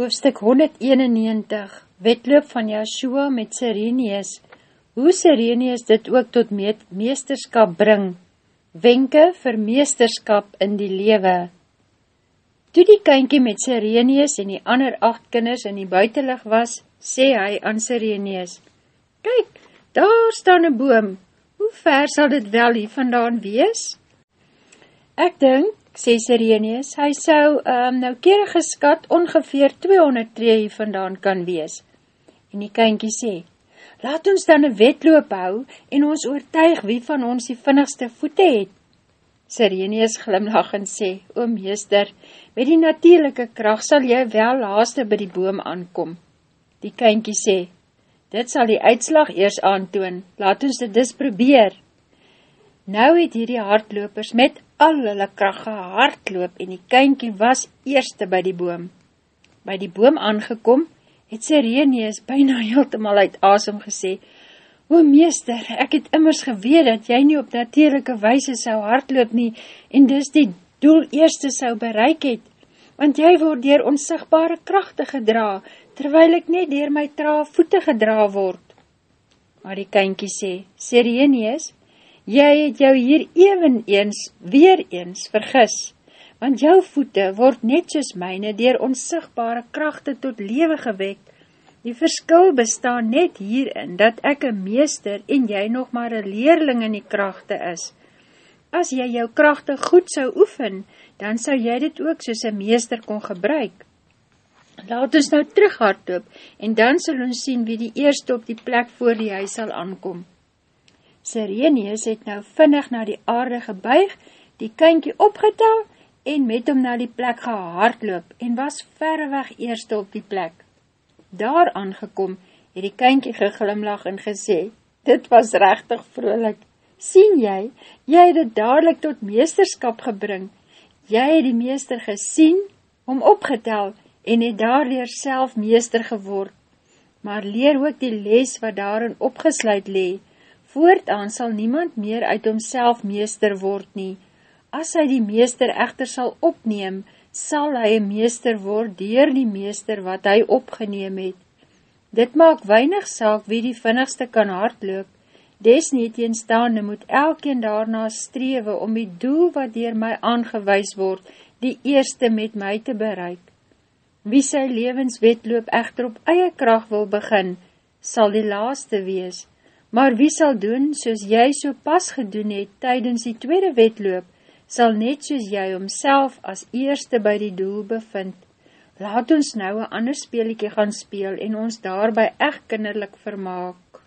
Hoofstuk 191 Wetloop van Joshua met Sirenius. Hoe Sirenius dit ook tot meesterskap bring Wenke vir meesterskap in die lewe. Toe die kynkie met Sirenius en die ander acht kinders in die buitenlig was, sê hy aan Sirenius Kyk, daar staan een boom, hoe ver sal dit wel hier vandaan wees? Ek dink, sê Sirenius, hy sou um, nou kere geskat ongeveer 200 tree vandaan kan wees. En die kynkie sê, laat ons dan een wetloop hou en ons oortuig wie van ons die vinnigste voete het. Sirenius glimlach en sê, o meester, met die natuurlijke kracht sal jy wel haaste by die boom aankom. Die kynkie sê, dit sal die uitslag eers aantoon, laat ons dit dis probeer. Nou het hierdie hardlopers met al hulle kracht gehardloop en die kynkie was eerste by die boom. By die boom aangekom, het Sireneus byna heeltemal uit asem gesê, O meester, ek het immers geweer dat jy nie op natuurlijke wijse sou hardloop nie en dus die doel eerste sou bereik het, want jy word dier onsigbare krachte gedra, terwyl ek net dier my tra voete gedra word. Maar die kynkie sê, Sireneus, jy het jou hier even eens, weer eens vergis, want jou voete word net soos myne dier onsigbare krachte tot lewe gewek. Die verskil bestaan net hierin, dat ek een meester en jy nog maar een leerling in die krachte is. As jy jou krachte goed sou oefen, dan sou jy dit ook soos een meester kon gebruik. Laat ons nou terughardloop, en dan sal ons sien wie die eerste op die plek voor die huis sal aankom. Sirenius het nou vinnig na die aarde gebuig, die kynkie opgetel en met hom na die plek gehardloop en was verreweg eerste op die plek. Daar aangekom het die kynkie geglimlag en gesê, dit was rechtig vrolik. Sien jy, jy het het dadelijk tot meesterskap gebring. Jy het die meester gesien, om opgetel en het daarleer self meester geword. Maar leer ook die les wat daarin opgesluit lee, Voortaan sal niemand meer uit homself meester word nie. As hy die meester echter sal opneem, sal hy een meester word dier die meester wat hy opgeneem het. Dit maak weinig saak wie die vinnigste kan hardloop. Des nie teenstaande moet elkeen daarna strewe om die doel wat dier my aangewys word, die eerste met my te bereik. Wie sy levenswetloop echter op eie kracht wil begin, sal die laaste wees. Maar wie sal doen, soos jy so pas gedoen het tydens die tweede wetloop, sal net soos jy homself as eerste by die doel bevind. Laat ons nou een ander speeliekie gaan speel en ons daarby echt kinderlik vermaak.